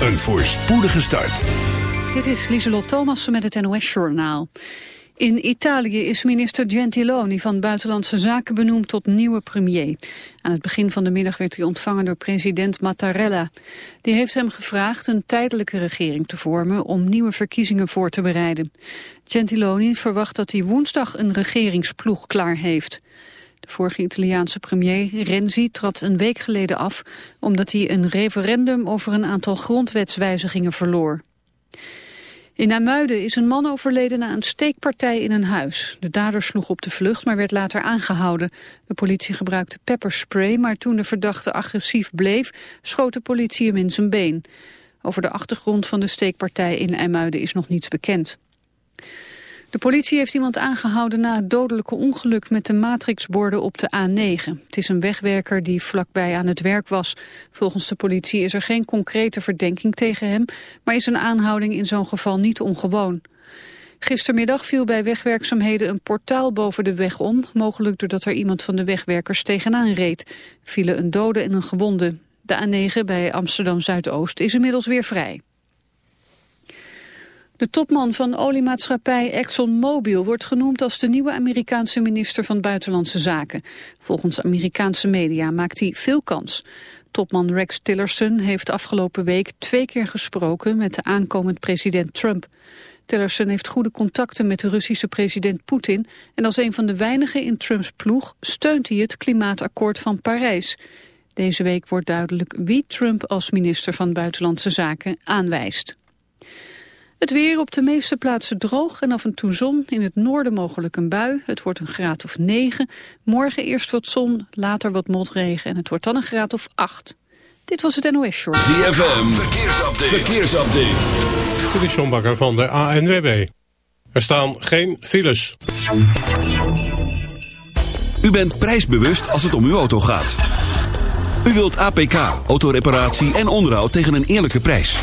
een voorspoedige start. Dit is Lieselot Thomassen met het NOS-journaal. In Italië is minister Gentiloni van Buitenlandse Zaken benoemd tot nieuwe premier. Aan het begin van de middag werd hij ontvangen door president Mattarella. Die heeft hem gevraagd een tijdelijke regering te vormen om nieuwe verkiezingen voor te bereiden. Gentiloni verwacht dat hij woensdag een regeringsploeg klaar heeft. Vorige Italiaanse premier Renzi trad een week geleden af... omdat hij een referendum over een aantal grondwetswijzigingen verloor. In Amuiden is een man overleden na een steekpartij in een huis. De dader sloeg op de vlucht, maar werd later aangehouden. De politie gebruikte pepperspray, maar toen de verdachte agressief bleef... schoot de politie hem in zijn been. Over de achtergrond van de steekpartij in IJmuiden is nog niets bekend. De politie heeft iemand aangehouden na het dodelijke ongeluk met de matrixborden op de A9. Het is een wegwerker die vlakbij aan het werk was. Volgens de politie is er geen concrete verdenking tegen hem, maar is een aanhouding in zo'n geval niet ongewoon. Gistermiddag viel bij wegwerkzaamheden een portaal boven de weg om, mogelijk doordat er iemand van de wegwerkers tegenaan reed. Vielen een dode en een gewonde. De A9 bij Amsterdam Zuidoost is inmiddels weer vrij. De topman van oliemaatschappij ExxonMobil wordt genoemd als de nieuwe Amerikaanse minister van Buitenlandse Zaken. Volgens Amerikaanse media maakt hij veel kans. Topman Rex Tillerson heeft afgelopen week twee keer gesproken met de aankomend president Trump. Tillerson heeft goede contacten met de Russische president Poetin en als een van de weinigen in Trumps ploeg steunt hij het klimaatakkoord van Parijs. Deze week wordt duidelijk wie Trump als minister van Buitenlandse Zaken aanwijst. Het weer op de meeste plaatsen droog en af en toe zon. In het noorden mogelijk een bui. Het wordt een graad of 9. Morgen eerst wat zon, later wat motregen en het wordt dan een graad of 8. Dit was het NOS Short. ZFM, verkeersupdate. verkeersupdate. Dit is Bakker van de ANWB. Er staan geen files. U bent prijsbewust als het om uw auto gaat. U wilt APK, autoreparatie en onderhoud tegen een eerlijke prijs.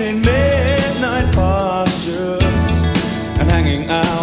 In midnight postures and hanging out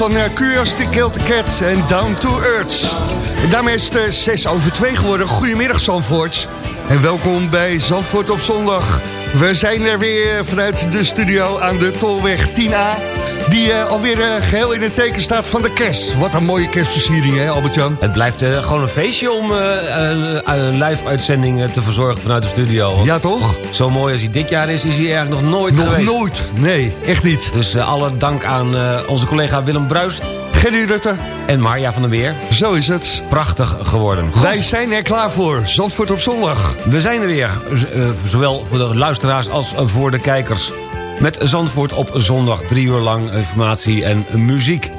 van uh, Curiosity Killed the Cat en Down to Earth. En daarmee is het uh, 6 over 2 geworden. Goedemiddag, Zandvoort. En welkom bij Zandvoort op zondag. We zijn er weer vanuit de studio aan de Tolweg 10A. Die uh, alweer uh, geheel in het teken staat van de kerst. Wat een mooie kerstversiering, hè Albert-Jan? Het blijft uh, gewoon een feestje om een live-uitzending te verzorgen vanuit de studio. Ja, toch? Zo mooi als hij dit jaar is, is hij eigenlijk nog nooit nog geweest. Nog nooit, nee, echt niet. Dus alle dank aan onze collega Willem Bruist. Gerry Rutte. En Marja van der Weer. Zo is het. Prachtig geworden. Goed. Wij zijn er klaar voor. Zandvoort op zondag. We zijn er weer. zowel voor de luisteraars als voor de kijkers. Met Zandvoort op zondag. Drie uur lang informatie en muziek.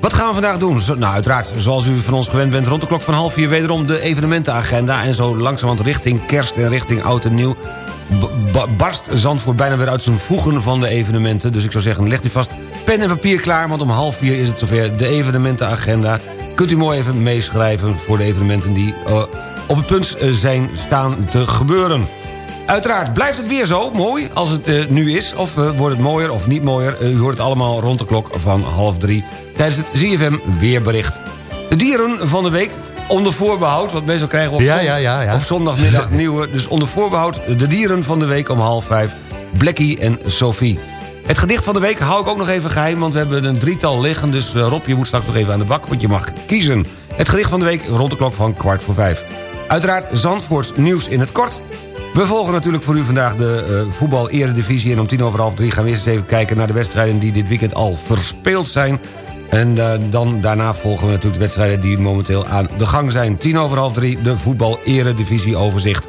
Wat gaan we vandaag doen? Nou, uiteraard, zoals u van ons gewend bent... rond de klok van half vier wederom de evenementenagenda... en zo langzamerhand richting kerst en richting oud en nieuw... barst Zandvoort bijna weer uit zijn voegen van de evenementen. Dus ik zou zeggen, leg u vast pen en papier klaar... want om half vier is het zover de evenementenagenda. Kunt u mooi even meeschrijven voor de evenementen... die uh, op het punt zijn staan te gebeuren. Uiteraard blijft het weer zo mooi als het uh, nu is. Of uh, wordt het mooier of niet mooier. Uh, u hoort het allemaal rond de klok van half drie. Tijdens het ZFM weerbericht. De dieren van de week onder voorbehoud. Want meestal krijgen we op, ja, zondag, ja, ja, op zondagmiddag nieuwe. Dus onder voorbehoud de dieren van de week om half vijf. Blackie en Sophie. Het gedicht van de week hou ik ook nog even geheim... want we hebben een drietal liggen. Dus Rob, je moet straks nog even aan de bak, want je mag kiezen. Het gedicht van de week rond de klok van kwart voor vijf. Uiteraard Zandvoorts nieuws in het kort... We volgen natuurlijk voor u vandaag de uh, voetbal-eredivisie... en om tien over half drie gaan we eerst eens even kijken naar de wedstrijden... die dit weekend al verspeeld zijn. En uh, dan daarna volgen we natuurlijk de wedstrijden die momenteel aan de gang zijn. Tien over half drie, de voetbal-eredivisie overzicht.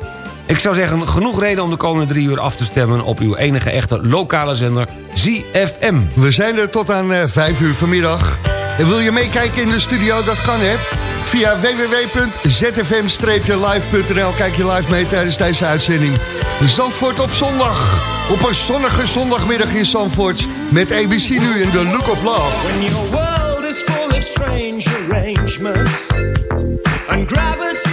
Ik zou zeggen, genoeg reden om de komende drie uur af te stemmen... op uw enige echte lokale zender, ZFM. We zijn er tot aan uh, vijf uur vanmiddag. En wil je meekijken in de studio? Dat kan, hè? Via www.zfm-live.nl kijk je live mee tijdens deze uitzending. Zandvoort op zondag. Op een zonnige zondagmiddag in Zandvoort. Met ABC nu in The Look of Love. When your world is full of strange arrangements. And gravity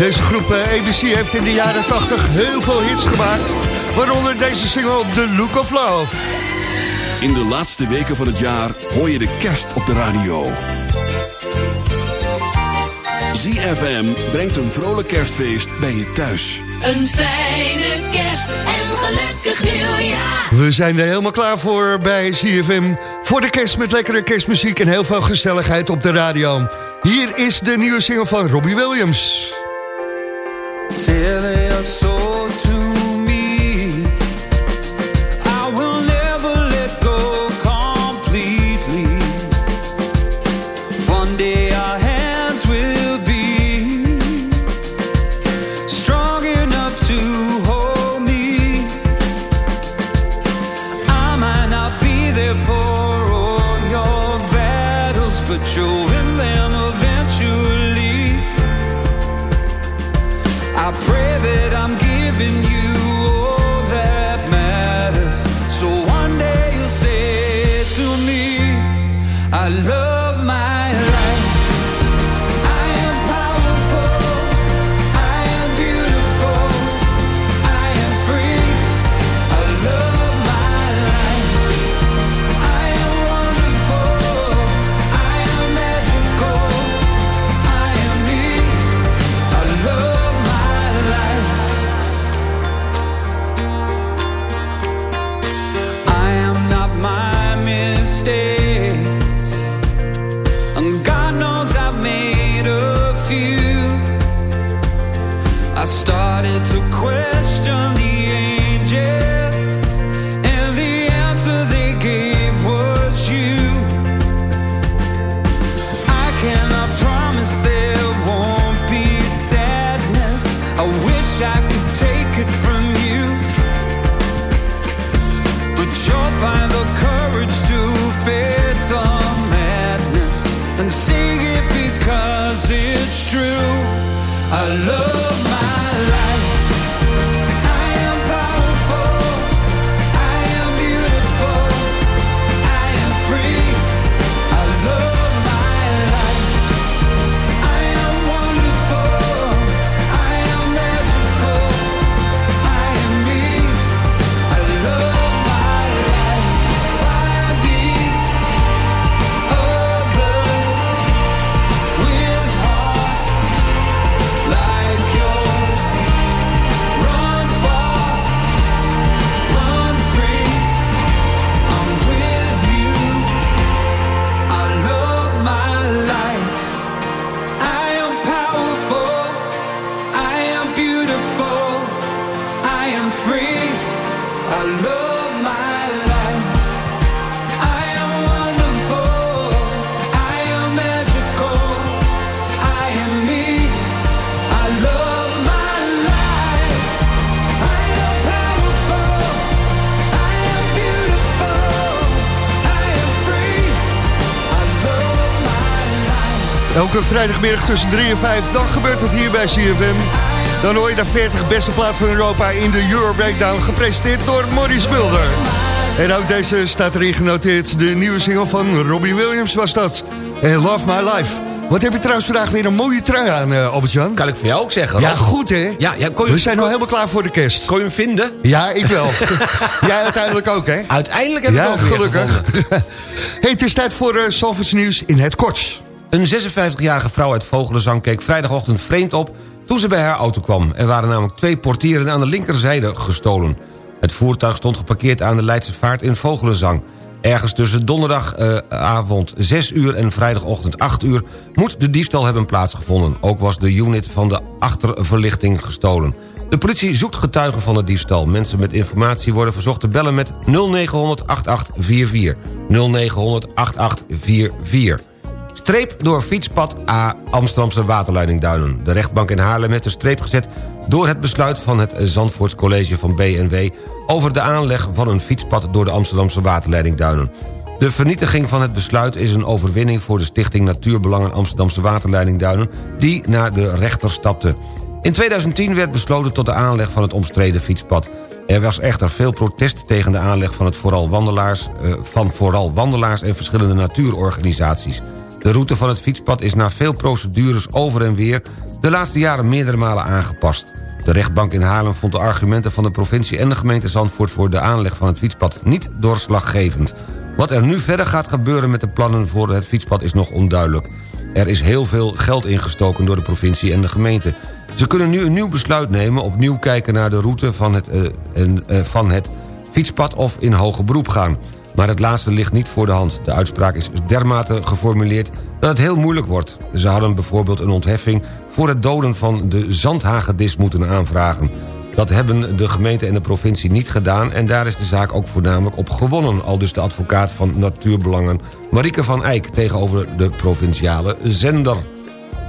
Deze groep eh, ABC heeft in de jaren 80 heel veel hits gemaakt. Waaronder deze single The Look of Love. In de laatste weken van het jaar hoor je de kerst op de radio. ZFM brengt een vrolijk kerstfeest bij je thuis. Een fijne kerst en een gelukkig nieuwjaar. We zijn er helemaal klaar voor bij CFM. Voor de kerst met lekkere kerstmuziek en heel veel gezelligheid op de radio. Hier is de nieuwe single van Robbie Williams. Elke vrijdagmiddag tussen 3 en 5, dan gebeurt het hier bij CFM. Dan hoor je de 40 beste plaat van Europa in de Euro Breakdown... gepresenteerd door Maurice Mulder. En ook deze staat erin genoteerd. De nieuwe single van Robbie Williams was dat. En Love My Life. Wat heb je trouwens vandaag weer een mooie trui aan, uh, Albert-Jan? Kan ik voor jou ook zeggen? Ja, goed hè? Ja, ja, kon je, We zijn al helemaal klaar voor de kerst. Kon je hem vinden? Ja, ik wel. Jij uiteindelijk ook, hè? Uiteindelijk heb ik Ja, ook weer gelukkig. hey, het is tijd voor uh, Salvers Nieuws in het kort. Een 56-jarige vrouw uit Vogelenzang keek vrijdagochtend vreemd op... toen ze bij haar auto kwam. Er waren namelijk twee portieren aan de linkerzijde gestolen. Het voertuig stond geparkeerd aan de Leidse Vaart in Vogelenzang. Ergens tussen donderdagavond 6 uur en vrijdagochtend 8 uur... moet de diefstal hebben plaatsgevonden. Ook was de unit van de achterverlichting gestolen. De politie zoekt getuigen van de diefstal. Mensen met informatie worden verzocht te bellen met 0900 8844. 0900 8844. Streep door fietspad A Amsterdamse waterleiding Duinen. De rechtbank in Haarlem heeft een streep gezet... door het besluit van het Zandvoorts College van BNW... over de aanleg van een fietspad door de Amsterdamse waterleiding Duinen. De vernietiging van het besluit is een overwinning... voor de Stichting Natuurbelangen Amsterdamse waterleiding Duinen... die naar de rechter stapte. In 2010 werd besloten tot de aanleg van het omstreden fietspad. Er was echter veel protest tegen de aanleg van, het vooral wandelaars, eh, van vooral wandelaars en verschillende natuurorganisaties. De route van het fietspad is na veel procedures over en weer... de laatste jaren meerdere malen aangepast. De rechtbank in Haarlem vond de argumenten van de provincie en de gemeente Zandvoort... voor de aanleg van het fietspad niet doorslaggevend. Wat er nu verder gaat gebeuren met de plannen voor het fietspad is nog onduidelijk. Er is heel veel geld ingestoken door de provincie en de gemeente. Ze kunnen nu een nieuw besluit nemen, opnieuw kijken naar de route van het, uh, uh, van het fietspad of in hoger beroep gaan. Maar het laatste ligt niet voor de hand. De uitspraak is dermate geformuleerd dat het heel moeilijk wordt. Ze hadden bijvoorbeeld een ontheffing voor het doden van de zandhagedis moeten aanvragen. Dat hebben de gemeente en de provincie niet gedaan... en daar is de zaak ook voornamelijk op gewonnen... al dus de advocaat van Natuurbelangen Marieke van Eyck... tegenover de provinciale zender.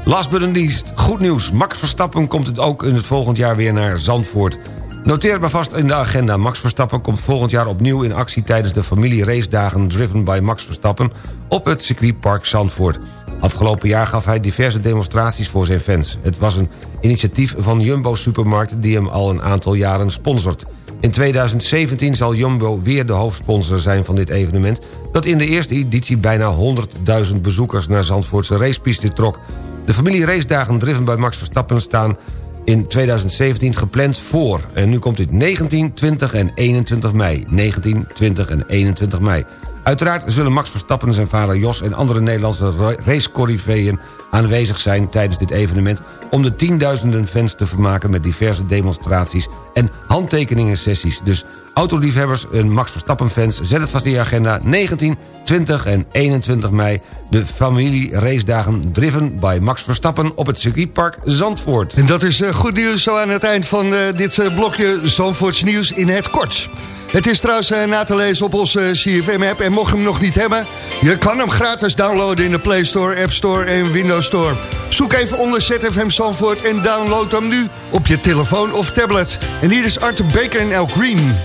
Last but not least, goed nieuws. Max Verstappen komt het ook in het volgend jaar weer naar Zandvoort. Noteer maar vast in de agenda. Max Verstappen komt volgend jaar opnieuw in actie... tijdens de familie race dagen Driven by Max Verstappen... op het circuitpark Zandvoort. Afgelopen jaar gaf hij diverse demonstraties voor zijn fans. Het was een initiatief van Jumbo Supermarkt... die hem al een aantal jaren sponsort. In 2017 zal Jumbo weer de hoofdsponsor zijn van dit evenement... dat in de eerste editie bijna 100.000 bezoekers... naar Zandvoortse racepiste trok. De familie racedagen driven bij Max Verstappen staan in 2017 gepland voor. En nu komt dit 19, 20 en 21 mei. 19, 20 en 21 mei. Uiteraard zullen Max Verstappen, zijn vader Jos... en andere Nederlandse racecorriveeën aanwezig zijn tijdens dit evenement... om de tienduizenden fans te vermaken met diverse demonstraties... en handtekeningen sessies. Dus autoliefhebbers en Max Verstappen-fans... zet het vast in je agenda 19, 20 en 21 mei... de familie racedagen driven bij Max Verstappen... op het circuitpark Zandvoort. En dat is uh, goed nieuws zo aan het eind van uh, dit uh, blokje Zandvoorts nieuws in het kort. Het is trouwens uh, na te lezen op onze CFM-app. En mocht je hem nog niet hebben, je kan hem gratis downloaden in de Play Store, App Store en Windows Store. Zoek even onder ZFM Zandvoort en download hem nu op je telefoon of tablet. En hier is Arthur Baker en El Green.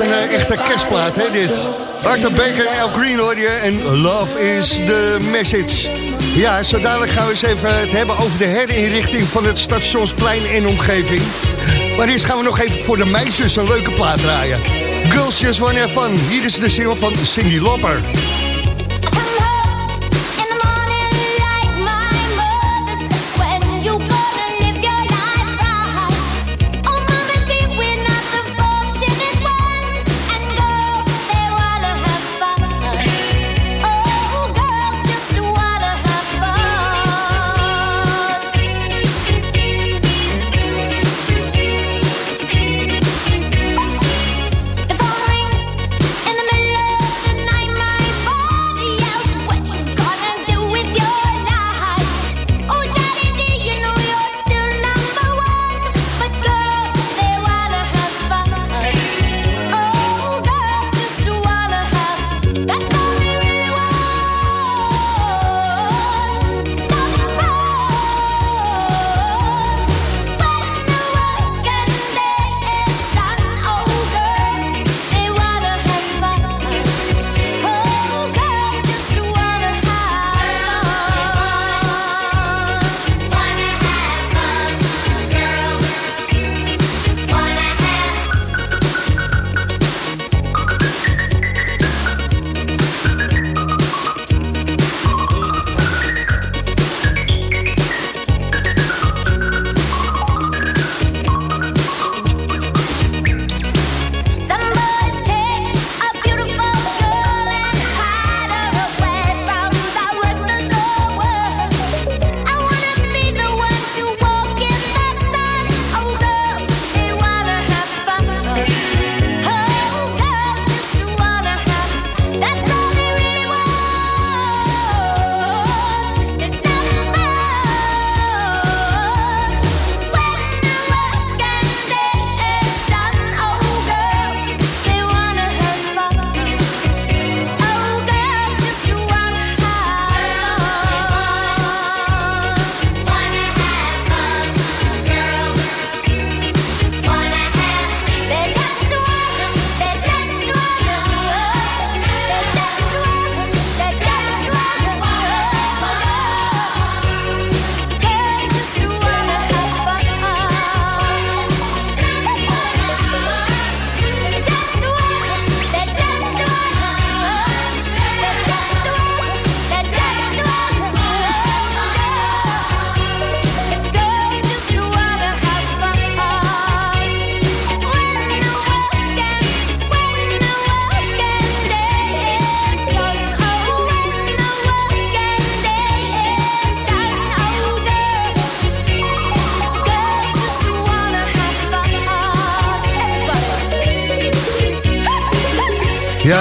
Is een eh, echte kerstplaat, hè, dit. Arthur Baker en Al Green hoor je en Love is the message. Ja, zo dadelijk gaan we eens even het hebben over de herinrichting van het Stationsplein en omgeving. Maar eerst gaan we nog even voor de meisjes een leuke plaat draaien. Girls Just One Have Fun. Hier is de single van Cindy Lopper.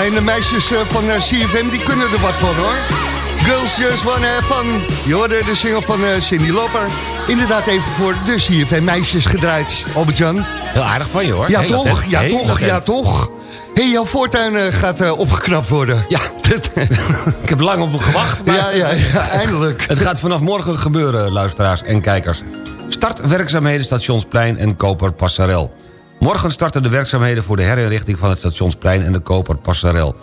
En de meisjes eh, van eh, CFM, die kunnen er wat van hoor. Girls Just Wanna Have Fun. Je hoorde de single van eh, Cindy Lopper. Inderdaad even voor de CFM meisjes gedraaid. Albert-Jan. Heel aardig van je hoor. Ja Heel toch, ja Heel toch, ja toch. Hé, hey, jouw voortuin gaat opgeknapt worden. Ja, ik heb lang op hem gewacht. Maar Ja, ja, ja, eindelijk. Het gaat vanaf morgen gebeuren, luisteraars en kijkers. Start werkzaamheden Stationsplein en Koper Passarel. Morgen starten de werkzaamheden voor de herinrichting van het Stationsplein en de Koper Passarel.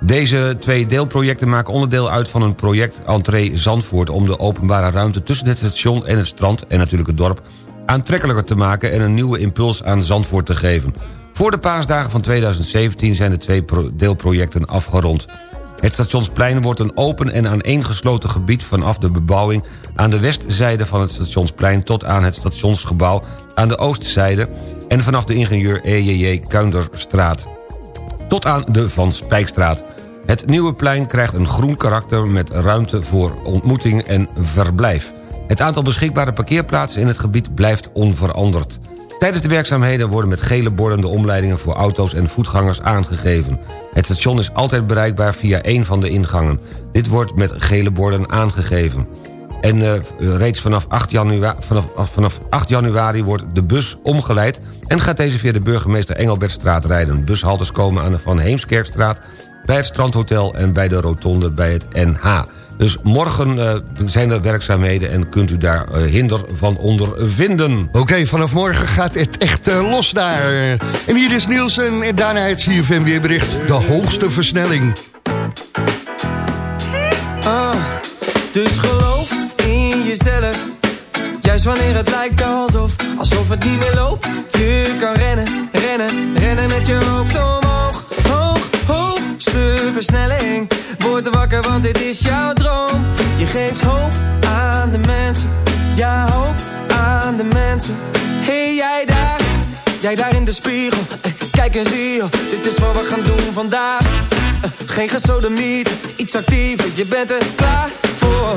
Deze twee deelprojecten maken onderdeel uit van een project Entree Zandvoort... om de openbare ruimte tussen het station en het strand en natuurlijk het dorp... aantrekkelijker te maken en een nieuwe impuls aan Zandvoort te geven. Voor de paasdagen van 2017 zijn de twee pro- deelprojecten afgerond. Het stationsplein wordt een open en aaneengesloten gebied... vanaf de bebouwing aan de westzijde van het stationsplein... tot aan het stationsgebouw aan de oostzijde... en vanaf de ingenieur E.J.J. Kuinderstraat tot aan de Van Spijkstraat. Het nieuwe plein krijgt een groen karakter met ruimte voor ontmoeting en verblijf. Het aantal beschikbare parkeerplaatsen in het gebied blijft onveranderd. Tijdens de werkzaamheden worden met gele borden de omleidingen voor auto's en voetgangers aangegeven. Het station is altijd bereikbaar via één van de ingangen. Dit wordt met gele borden aangegeven. En eh, reeds vanaf 8, januari, vanaf, vanaf 8 januari wordt de bus omgeleid... en gaat deze via de burgemeester Engelbertstraat rijden. Bushaltes komen aan de Van Heemskerkstraat... bij het Strandhotel en bij de rotonde bij het NH. Dus morgen eh, zijn er werkzaamheden en kunt u daar eh, hinder van ondervinden. Oké, vanaf morgen gaat het echt eh, los daar. En hier is Nielsen en daarna het CFM weerbericht. De hoogste versnelling. Ah, dus geloof Juist wanneer het lijkt alsof, alsof het niet meer loopt. Je kan rennen, rennen, rennen met je hoofd omhoog. Hoog, hoogste versnelling. Word wakker, want dit is jouw droom. Je geeft hoop aan de mensen. Ja, hoop aan de mensen. Hey, jij daar, jij daar in de spiegel. Eh, Kijk eens hier, dit is wat we gaan doen vandaag. Eh, Geen gesodemiet, iets actiever, je bent er klaar voor.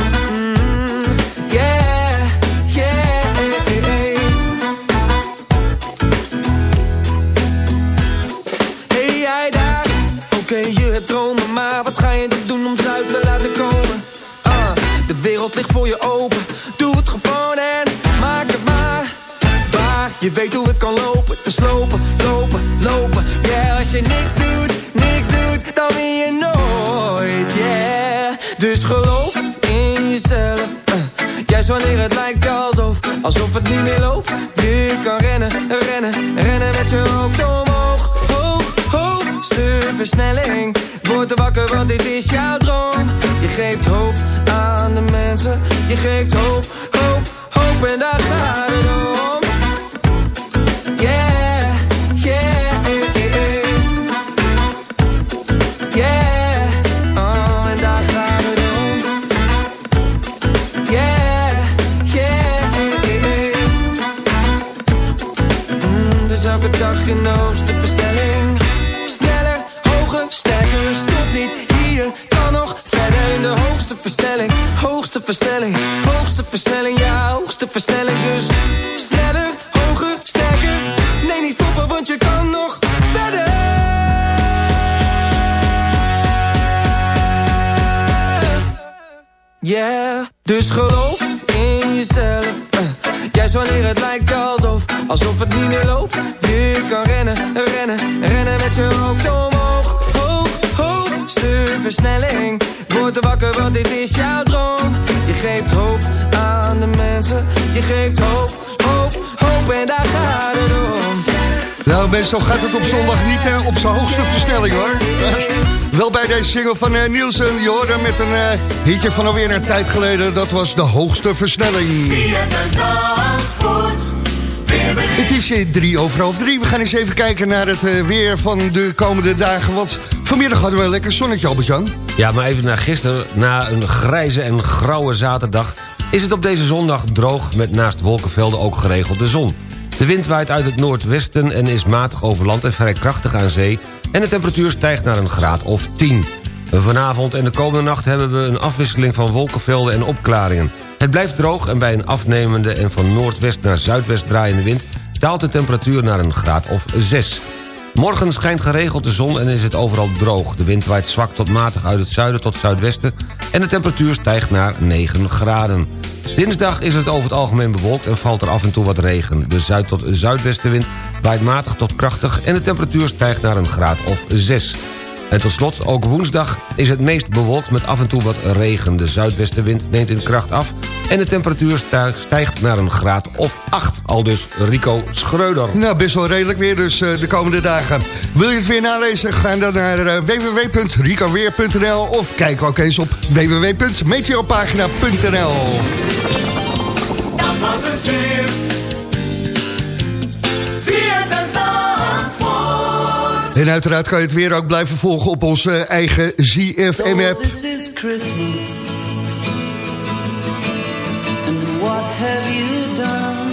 Dromen Maar wat ga je doen om ze uit te laten komen? Ah, de wereld ligt voor je open. Doe het gewoon en maak het maar Waar, je weet hoe het kan lopen Te slopen, lopen, lopen. Yeah, als je niks doet, niks doet Dan win je nooit, yeah. Dus geloof in jezelf. Eh. Juist wanneer het lijkt alsof Alsof het niet meer loopt. Je kan rennen, rennen, rennen met je hoofd Hoog, versnelling Word wakker want dit is jouw droom. Je geeft hoop aan de mensen. Je geeft hoop, hoop, hoop en daar gaat het om. Yeah, yeah, yeah Oh, en daar gaat het om. Yeah, yeah. Mm, Dus elke dag in hier Kan nog verder in de hoogste versnelling Hoogste versnelling, hoogste versnelling Ja, hoogste versnelling. Dus Sneller, hoger, sterker. Nee, niet stoppen, want je kan nog verder. Yeah, dus geloof geeft hoop, hoop, hoop en daar gaat het om. Nou mensen, gaat het op zondag niet eh, op zijn hoogste versnelling hoor. Wel bij deze single van eh, Nielsen, je hoorde met een eh, hitje van alweer een tijd geleden. Dat was de hoogste versnelling. Het is eh, drie over half drie. We gaan eens even kijken naar het weer van de komende dagen. Want vanmiddag hadden we een lekker zonnetje, Albert-Jan. Ja, maar even naar gisteren. Na een grijze en grauwe zaterdag... is het op deze zondag droog met naast wolkenvelden ook geregeld de zon. De wind waait uit het noordwesten en is matig over land en vrij krachtig aan zee... en de temperatuur stijgt naar een graad of 10. Vanavond en de komende nacht hebben we een afwisseling van wolkenvelden en opklaringen. Het blijft droog en bij een afnemende en van noordwest naar zuidwest draaiende wind... daalt de temperatuur naar een graad of 6. Morgen schijnt geregeld de zon en is het overal droog. De wind waait zwak tot matig uit het zuiden tot zuidwesten... en de temperatuur stijgt naar 9 graden. Dinsdag is het over het algemeen bewolkt en valt er af en toe wat regen. De zuid- tot zuidwestenwind waait matig tot krachtig... en de temperatuur stijgt naar een graad of 6. En tot slot, ook woensdag is het meest bewolkt met af en toe wat regen. De zuidwestenwind neemt in kracht af en de temperatuur stijgt- naar een graad of 8. Al dus Rico Schreuder. Nou, best wel redelijk weer dus eh, de komende dagen. Wil je het weer nalezen? Ga dan naar eh, www.ricoweer.nl of kijk ook eens op www.meteopagina.nl Dat was het weer. En uiteraard kan je het weer ook blijven volgen op onze eigen ZFM-app. So is Christmas. And what have you done?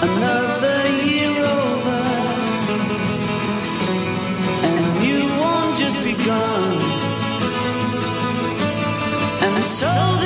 Another year over. And you won't just begun. And so...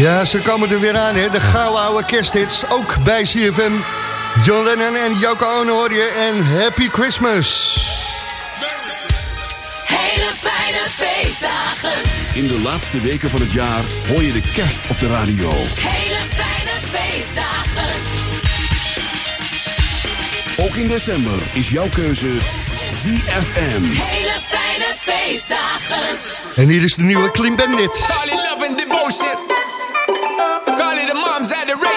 Ja, ze komen er weer aan, hè. De gouden oude kersthits, ook bij CFM. John Lennon en Yoko Ono hoor je en Happy Christmas. Hele fijne feestdagen. In de laatste weken van het jaar hoor je de kerst op de radio. Hele fijne feestdagen. Ook in december is jouw keuze ZFM. Hele fijne feestdagen. En hier is de nieuwe Clean Bandit. Call it love and devotion.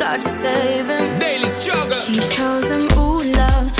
got to save him. Daily struggle. She tells him, Ooh, love,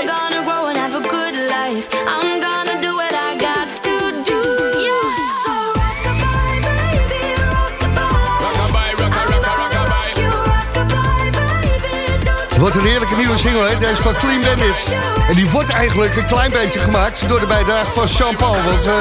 Wat een heerlijke nieuwe single, hè? Deze van Clean Bandit. En die wordt eigenlijk een klein beetje gemaakt door de bijdrage van Jean-Paul. Want eh,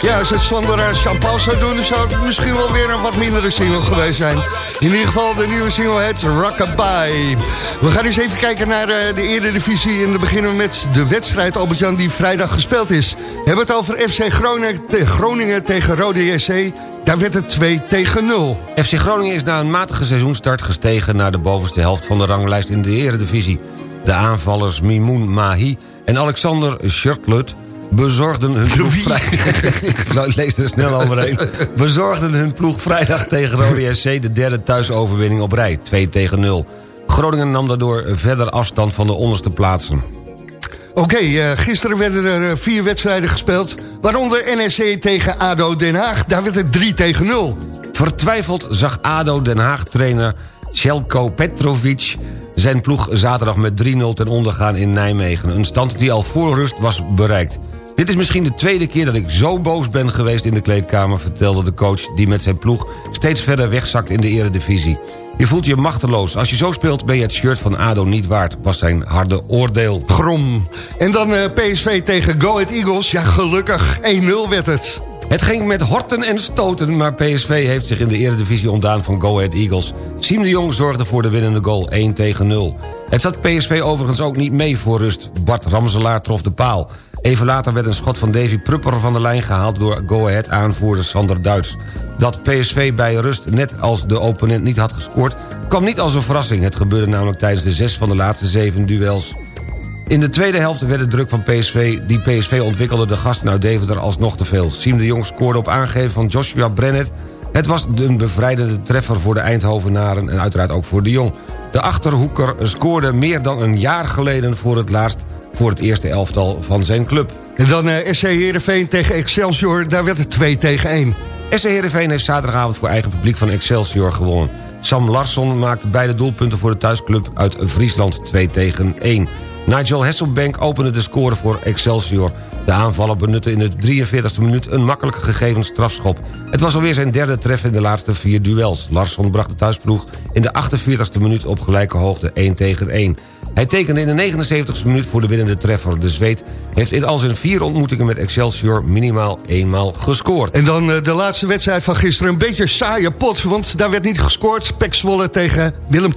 ja, als het zonder Jean-Paul zou doen... zou het misschien wel weer een wat mindere single geweest zijn. In ieder geval de nieuwe single, het Rockabye. We gaan eens even kijken naar eh, de Eredivisie. En dan beginnen we met de wedstrijd, Albert-Jan, die vrijdag gespeeld is. We hebben het over FC Groningen, te- Groningen tegen Rode JC. Daar werd het 2 tegen 0. FC Groningen is na een matige seizoenstart gestegen... naar de bovenste helft van de ranglijst in de eredivisie. De aanvallers Mimoun Mahi en Alexander Schurtlut bezorgden hun ploeg vrijdag... Lees er snel overheen. Bezorgden hun ploeg vrijdag tegen Rode SC... de derde thuisoverwinning op rij, 2 tegen 0. Groningen nam daardoor verder afstand van de onderste plaatsen. Oké, eh, gisteren werden er eh, vier wedstrijden gespeeld. Waaronder NEC tegen ADO Den Haag. Daar werd het 3 tegen 0. Vertwijfeld zag ADO Den Haag-trainer Celko Petrovic... zijn ploeg zaterdag met 3-0 ten onder gaan in Nijmegen. Een stand die al voor rust was bereikt. Dit is misschien de tweede keer dat ik zo boos ben geweest in de kleedkamer... vertelde de coach die met zijn ploeg steeds verder wegzakt in de eredivisie. Je voelt je machteloos. Als je zo speelt ben je het shirt van ADO niet waard... was zijn harde oordeel. Grom. En dan uh, PSV tegen Go Ahead Eagles. Ja, gelukkig. 1-0 werd het. Het ging met horten en stoten, maar PSV heeft zich in de eredivisie ontdaan van Go Ahead Eagles. Siem de Jong zorgde voor de winnende goal, 1 tegen 0. Het zat PSV overigens ook niet mee voor rust. Bart Ramselaar trof de paal. Even later werd een schot van Davy Prupper van de lijn gehaald... door Go Ahead aanvoerder Sander Duits. Dat PSV bij rust net als de opponent niet had gescoord... kwam niet als een verrassing. Het gebeurde namelijk tijdens de zes van de laatste zeven duels. In de tweede helft werd de druk van PSV, die PSV ontwikkelde de gasten uit Deventer alsnog te veel. Siem de Jong scoorde op aangeven van Joshua Brennet. Het was een bevrijdende treffer voor de Eindhovenaren en uiteraard ook voor de Jong. De Achterhoeker scoorde meer dan een jaar geleden voor het laatst voor het eerste elftal van zijn club. En dan uh, SC Heerenveen tegen Excelsior, daar werd het 2 tegen 1. SC Heerenveen heeft zaterdagavond voor eigen publiek van Excelsior gewonnen. Sam Larsson maakte beide doelpunten voor de thuisclub uit Friesland 2 tegen 1. Nigel Hesselbank opende de score voor Excelsior. De aanvaller benutte in de 43e minuut een makkelijk gegeven strafschop. Het was alweer zijn derde treffer in de laatste vier duels. Larsson bracht de thuisploeg in de 48e minuut op gelijke hoogte 1 tegen 1. Hij tekende in de 79e minuut voor de winnende treffer. De Zweed heeft in al zijn vier ontmoetingen met Excelsior minimaal eenmaal gescoord. En dan uh, de laatste wedstrijd van gisteren. Een beetje saaie pot, want daar werd niet gescoord. Pek Zwolle tegen Willem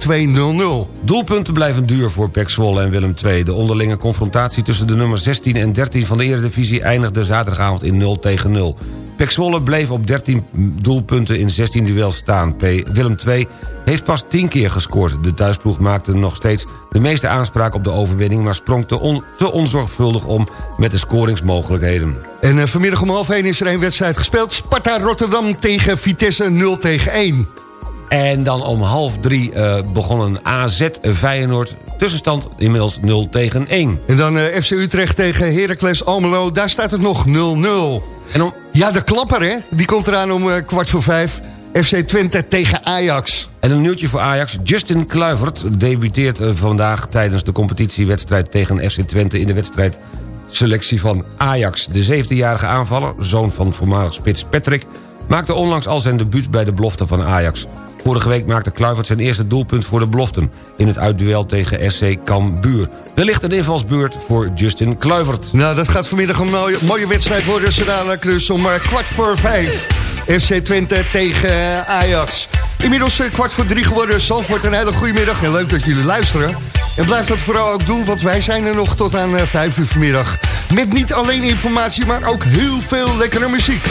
2-0-0. Doelpunten blijven duur voor Pek Zwolle en Willem 2. De onderlinge confrontatie tussen de nummer 16 en 13 van de Eredivisie... eindigde zaterdagavond in 0 tegen 0. Pek Zwolle bleef op 13 doelpunten in 16 duels staan. P. Willem II heeft pas 10 keer gescoord. De thuisploeg maakte nog steeds de meeste aanspraak op de overwinning... maar sprong te, on, te onzorgvuldig om met de scoringsmogelijkheden. En uh, vanmiddag om half 1 is er een wedstrijd gespeeld. Sparta Rotterdam tegen Vitesse 0 tegen 1. En dan om half drie uh, begon een AZ Feyenoord. Tussenstand inmiddels 0 tegen 1. En dan uh, FC Utrecht tegen Heracles Almelo. Daar staat het nog 0-0. En om... Ja, de klapper, hè? Die komt eraan om uh, kwart voor vijf. FC Twente tegen Ajax. En een nieuwtje voor Ajax. Justin Kluivert debuteert vandaag tijdens de competitiewedstrijd tegen FC Twente... in de wedstrijd selectie van Ajax. De 17-jarige aanvaller, zoon van voormalig spits Patrick... maakte onlangs al zijn debuut bij de belofte van Ajax. Vorige week maakte Kluivert zijn eerste doelpunt voor de beloften... in het uitduel tegen SC Cambuur. Wellicht een invalsbeurt voor Justin Kluivert. Nou, dat gaat vanmiddag een mooie, mooie wedstrijd worden... zo dadelijk om uh, kwart voor vijf. FC Twente tegen uh, Ajax. Inmiddels uh, kwart voor drie geworden. Zandvoort, een hele goede middag en leuk dat jullie luisteren. En blijf dat vooral ook doen, want wij zijn er nog tot aan vijf uur vanmiddag. Met niet alleen informatie, maar ook heel veel lekkere muziek.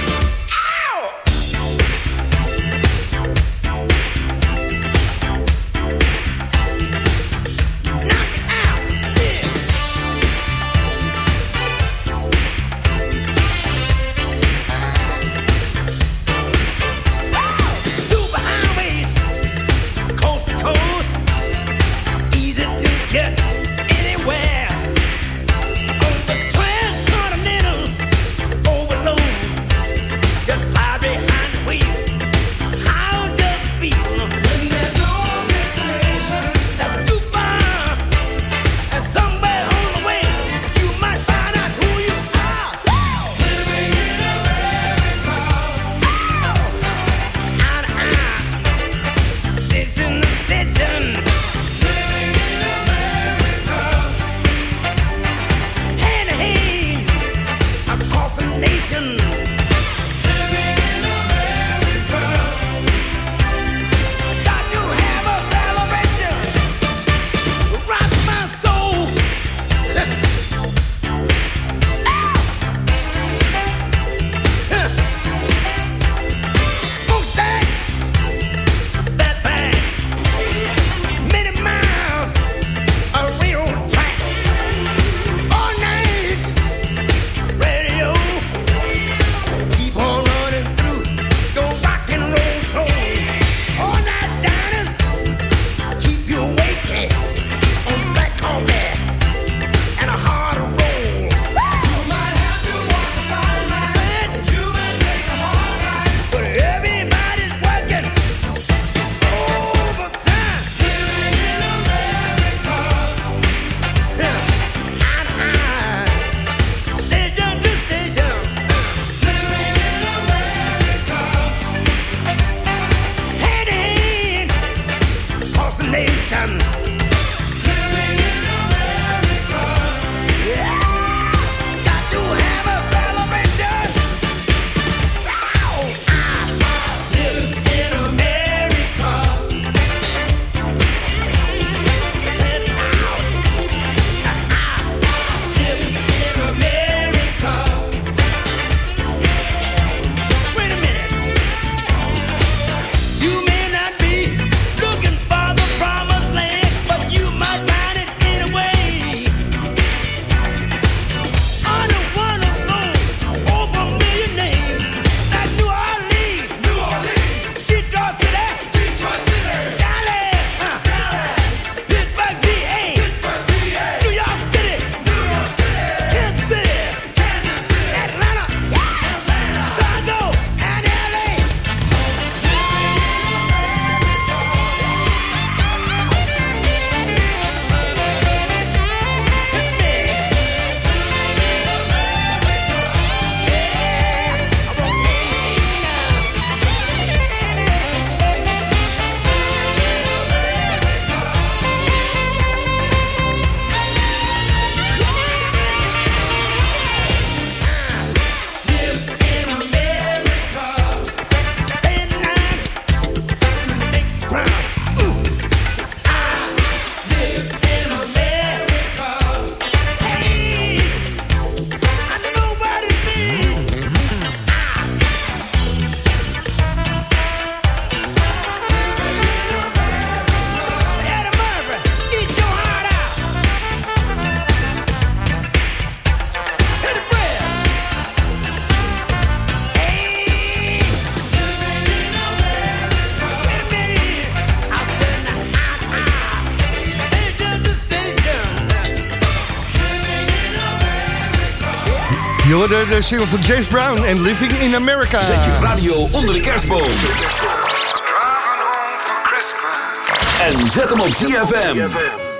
Hoorde de single van James Brown en Living in America. Zet je radio onder de kerstboom. En zet hem op ZFM.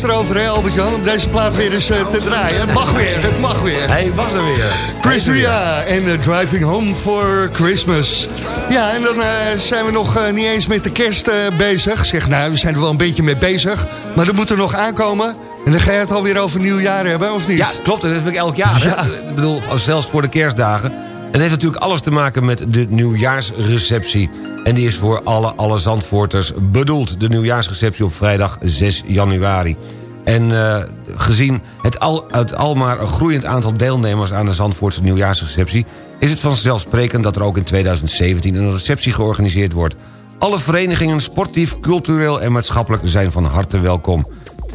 Hadden het er eh, gisteren over, hè, Albert-Jan, om deze plaat weer eens eh, te draaien. Het mag weer, het mag weer. Hij was er weer. Chris Ria en eh, Driving Home for Christmas. Ja, en dan eh, zijn we nog niet eens met de kerst bezig. Zeg, nou, we zijn er wel een beetje mee bezig. Maar dat moet er nog aankomen. En dan ga je het alweer over nieuwjaar hebben, of niet? Ja, klopt. Dat heb ik elk jaar. Ja. Ik bedoel, zelfs voor de kerstdagen. Het heeft natuurlijk alles te maken met de nieuwjaarsreceptie. En die is voor alle, alle Zandvoorters bedoeld. De nieuwjaarsreceptie op vrijdag 6 januari. En eh, gezien het al, het al maar groeiend aantal deelnemers... aan de Zandvoortse nieuwjaarsreceptie... is het vanzelfsprekend dat er ook in 2017 een receptie georganiseerd wordt. Alle verenigingen, sportief, cultureel en maatschappelijk... zijn van harte welkom.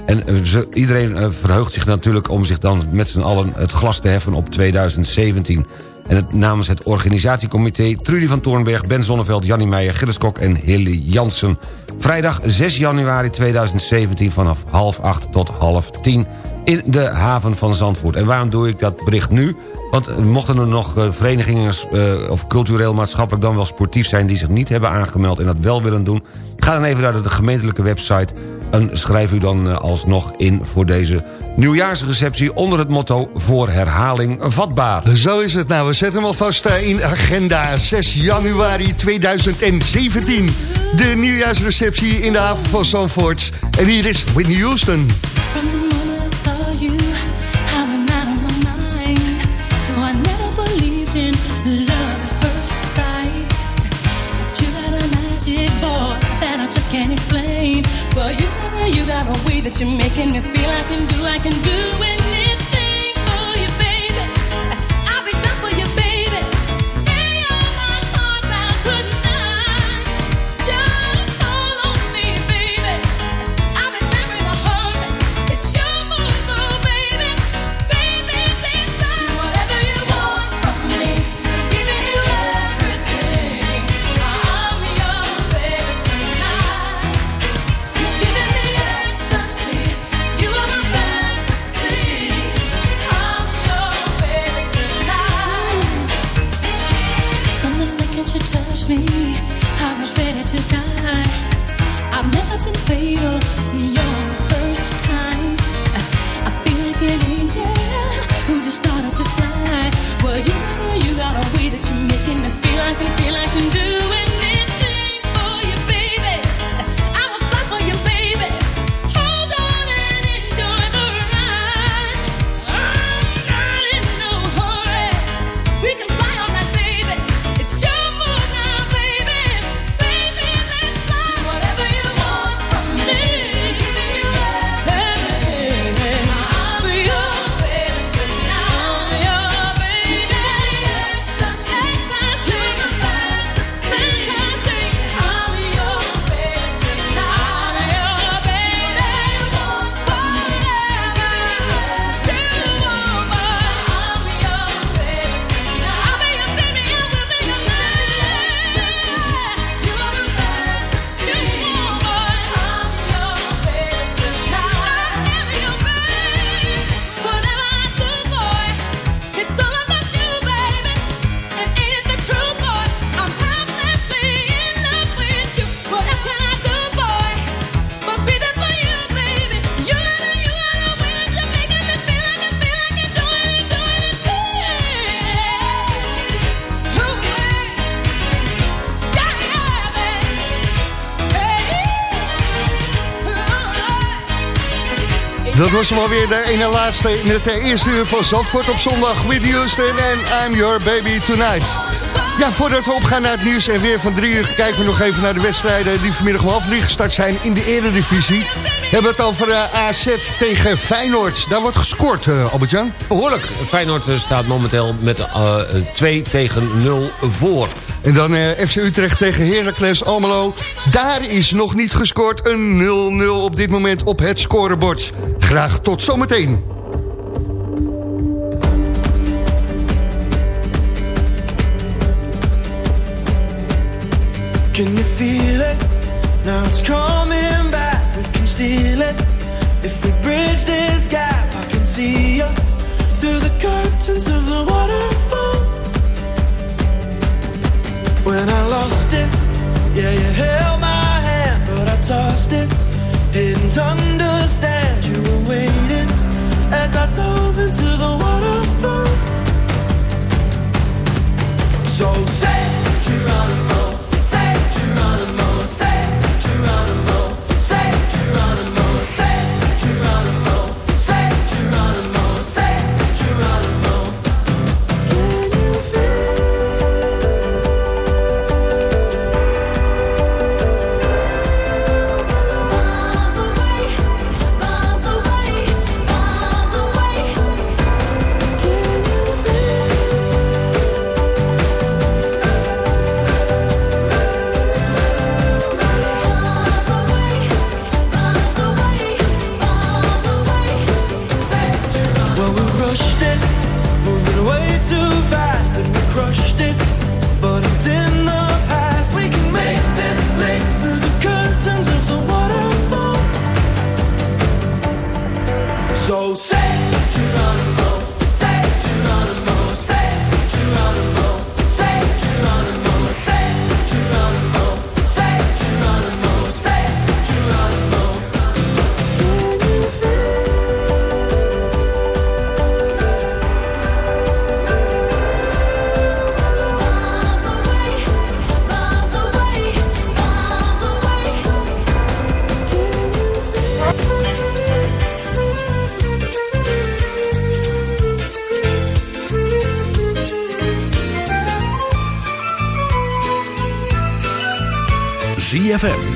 En eh, iedereen eh, verheugt zich natuurlijk om zich dan met z'n allen het glas te heffen op 2017. En het, namens het organisatiecomité Trudy van Toornberg, Ben Zonneveld, Jannie Meijer, Gilles Kok en Hilly Jansen. Vrijdag 6 januari 2017 vanaf half acht tot half tien in de haven van Zandvoort. En waarom doe ik dat bericht nu? Want mochten er nog eh, verenigingen eh, of cultureel maatschappelijk dan wel sportief zijn... die zich niet hebben aangemeld en dat wel willen doen... ga dan even naar de gemeentelijke website en schrijf u dan eh, alsnog in voor deze nieuwjaarsreceptie... onder het motto voor herhaling vatbaar. Dus zo is het. Nou, we zetten hem alvast eh, in agenda. 6 januari 2017. De nieuwjaarsreceptie in de haven van Zandvoort. En hier is Whitney Houston. the way that you're making me feel I can do, I can do anything. was hem alweer de ene laatste in het eh, eerste uur van Zandvoort op zondag. With Houston en I'm Your Baby Tonight. Ja, voordat we opgaan naar het nieuws en weer van drie uur... kijken we nog even naar de wedstrijden die vanmiddag om half drie gestart zijn in de eredivisie. We hebben het over eh, voor AZ tegen Feyenoord. Daar wordt gescoord, eh, Albert-Jan. Behoorlijk. Feyenoord staat momenteel met 2 tegen 0 voor. En dan FC Utrecht tegen Heracles Almelo. Daar is nog niet gescoord. Een 0-0 op dit moment op het scorebord. Graag tot zometeen.